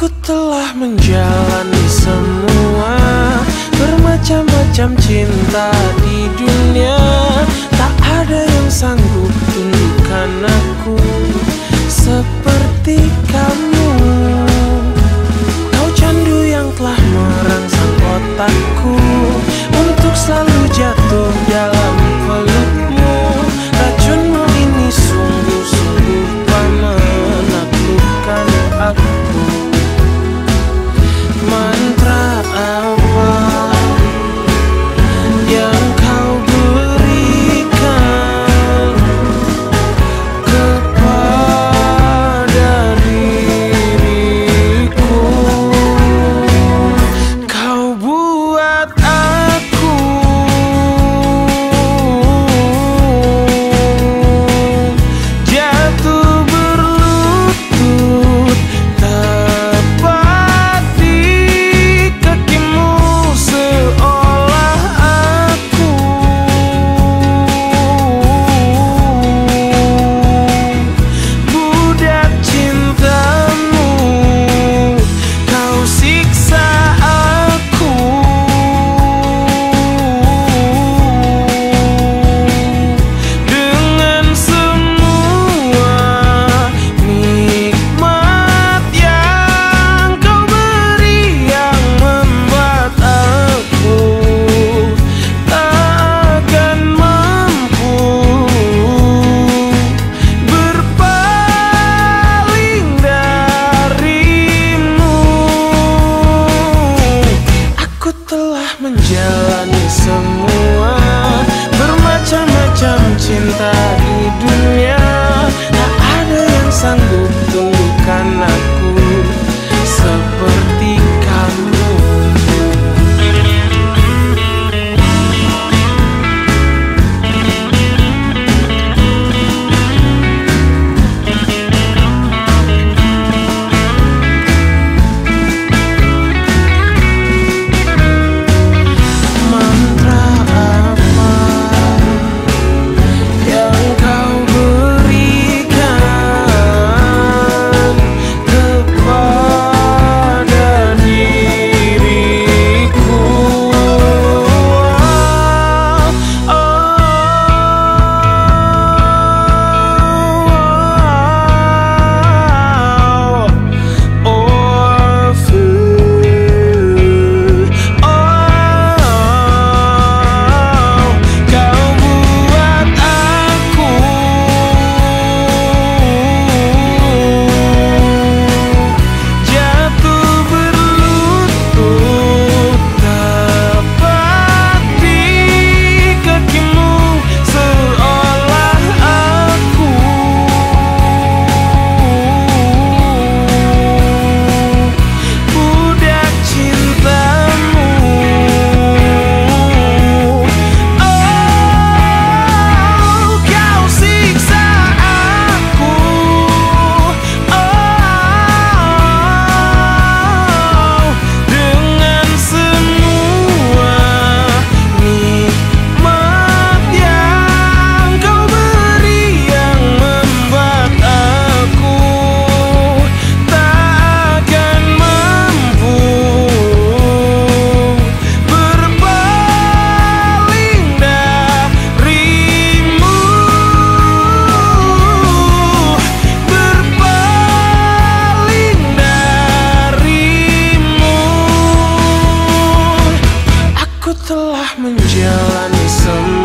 Aku telah menjalani semua Bermacam-macam cinta di dunia. Tak ada yang sanggup tundukkan aku. Seperti kamu. Ku telah menjalani semua